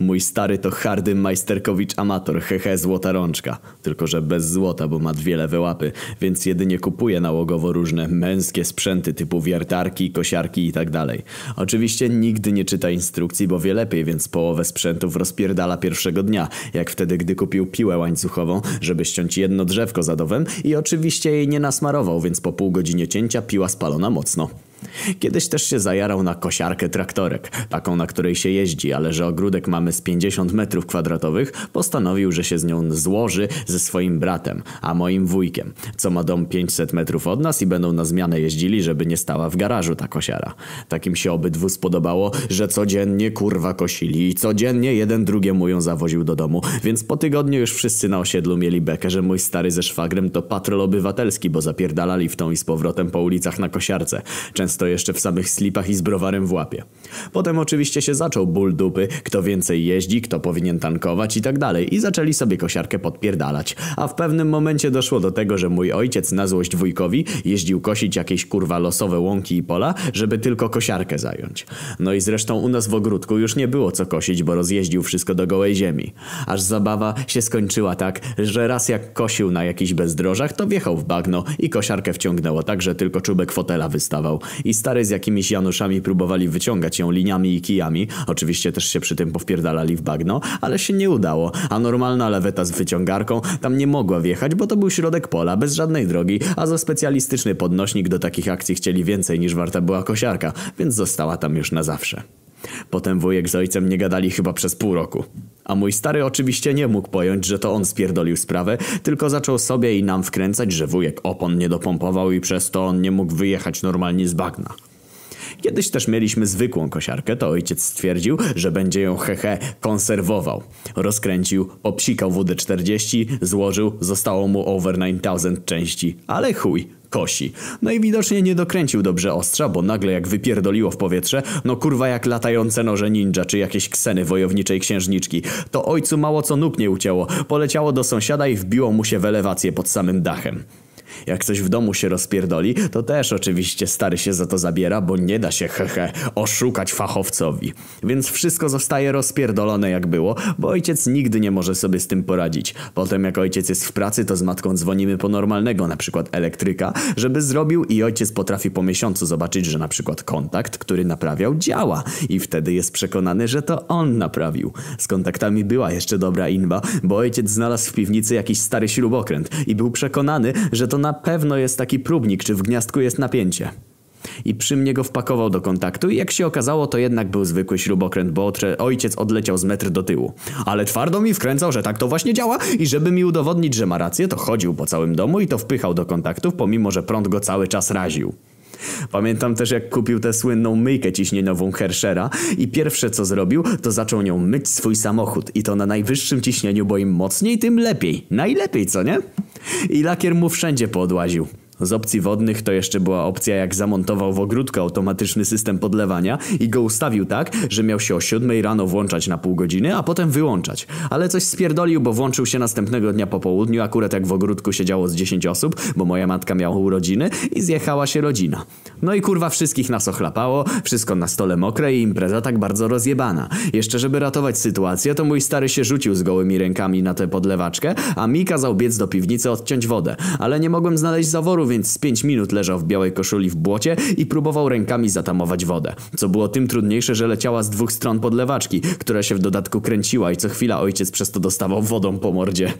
Mój stary to hardy majsterkowicz amator, hehe złota rączka. Tylko, że bez złota, bo ma dwie lewe łapy, więc jedynie kupuje nałogowo różne męskie sprzęty typu wiertarki, kosiarki i tak. Oczywiście nigdy nie czyta instrukcji, bo wie lepiej, więc połowę sprzętów rozpierdala pierwszego dnia, jak wtedy, gdy kupił piłę łańcuchową, żeby ściąć jedno drzewko zadowem i oczywiście jej nie nasmarował, więc po pół godzinie cięcia piła spalona mocno. Kiedyś też się zajarał na kosiarkę traktorek, taką na której się jeździ, ale że ogródek mamy z 50 metrów kwadratowych, postanowił, że się z nią złoży ze swoim bratem, a moim wujkiem, co ma dom 500 metrów od nas i będą na zmianę jeździli, żeby nie stała w garażu ta kosiara. Takim się obydwu spodobało, że codziennie kurwa kosili i codziennie jeden drugiemu ją zawoził do domu, więc po tygodniu już wszyscy na osiedlu mieli bekę, że mój stary ze szwagrem to patrol obywatelski, bo zapierdalali w tą i z powrotem po ulicach na kosiarce. Często jeszcze w samych slipach i z browarem w łapie. Potem oczywiście się zaczął ból dupy, kto więcej jeździ, kto powinien tankować i tak dalej i zaczęli sobie kosiarkę podpierdalać. A w pewnym momencie doszło do tego, że mój ojciec na złość wujkowi jeździł kosić jakieś kurwa losowe łąki i pola, żeby tylko kosiarkę zająć. No i zresztą u nas w ogródku już nie było co kosić, bo rozjeździł wszystko do gołej ziemi. Aż zabawa się skończyła tak, że raz jak kosił na jakichś bezdrożach, to wjechał w bagno i kosiarkę wciągnęło tak, że tylko czubek fotela wystawał i stary z jakimiś Januszami próbowali wyciągać ją liniami i kijami. Oczywiście też się przy tym powpierdalali w bagno, ale się nie udało, a normalna leweta z wyciągarką tam nie mogła wjechać, bo to był środek pola, bez żadnej drogi, a za specjalistyczny podnośnik do takich akcji chcieli więcej niż warta była kosiarka, więc została tam już na zawsze. Potem wujek z ojcem nie gadali chyba przez pół roku. A mój stary oczywiście nie mógł pojąć, że to on spierdolił sprawę, tylko zaczął sobie i nam wkręcać, że wujek opon nie dopompował i przez to on nie mógł wyjechać normalnie z bagna. Kiedyś też mieliśmy zwykłą kosiarkę, to ojciec stwierdził, że będzie ją hehe konserwował. Rozkręcił, obsikał WD-40, złożył, zostało mu over 9000 części. Ale chuj, kosi. No i widocznie nie dokręcił dobrze ostrza, bo nagle jak wypierdoliło w powietrze, no kurwa jak latające noże ninja czy jakieś kseny wojowniczej księżniczki, to ojcu mało co nóg nie ucięło, poleciało do sąsiada i wbiło mu się w elewację pod samym dachem. Jak coś w domu się rozpierdoli, to też oczywiście stary się za to zabiera, bo nie da się hehe oszukać fachowcowi. Więc wszystko zostaje rozpierdolone jak było, bo ojciec nigdy nie może sobie z tym poradzić. Potem jak ojciec jest w pracy, to z matką dzwonimy po normalnego, na przykład elektryka, żeby zrobił i ojciec potrafi po miesiącu zobaczyć, że na przykład kontakt, który naprawiał, działa. I wtedy jest przekonany, że to on naprawił. Z kontaktami była jeszcze dobra inba, bo ojciec znalazł w piwnicy jakiś stary śrubokręt i był przekonany, że to na pewno jest taki próbnik, czy w gniazdku jest napięcie. I przy mnie go wpakował do kontaktu i jak się okazało, to jednak był zwykły śrubokręt, bo ojciec odleciał z metr do tyłu. Ale twardo mi wkręcał, że tak to właśnie działa i żeby mi udowodnić, że ma rację, to chodził po całym domu i to wpychał do kontaktów, pomimo że prąd go cały czas raził. Pamiętam też jak kupił tę słynną myjkę ciśnieniową Herschera i pierwsze co zrobił, to zaczął nią myć swój samochód i to na najwyższym ciśnieniu, bo im mocniej, tym lepiej. Najlepiej, co nie? I lakier mu wszędzie podłaził. Z opcji wodnych to jeszcze była opcja jak zamontował w ogródku automatyczny system podlewania i go ustawił tak, że miał się o 7 rano włączać na pół godziny, a potem wyłączać. Ale coś spierdolił, bo włączył się następnego dnia po południu, akurat jak w ogródku siedziało z 10 osób, bo moja matka miała urodziny i zjechała się rodzina. No i kurwa wszystkich nas ochlapało, wszystko na stole mokre i impreza tak bardzo rozjebana. Jeszcze żeby ratować sytuację, to mój stary się rzucił z gołymi rękami na tę podlewaczkę, a mi kazał biec do piwnicy odciąć wodę. Ale nie mogłem znaleźć zaworu, więc z 5 minut leżał w białej koszuli w błocie i próbował rękami zatamować wodę. Co było tym trudniejsze, że leciała z dwóch stron podlewaczki, która się w dodatku kręciła i co chwila ojciec przez to dostawał wodą po mordzie.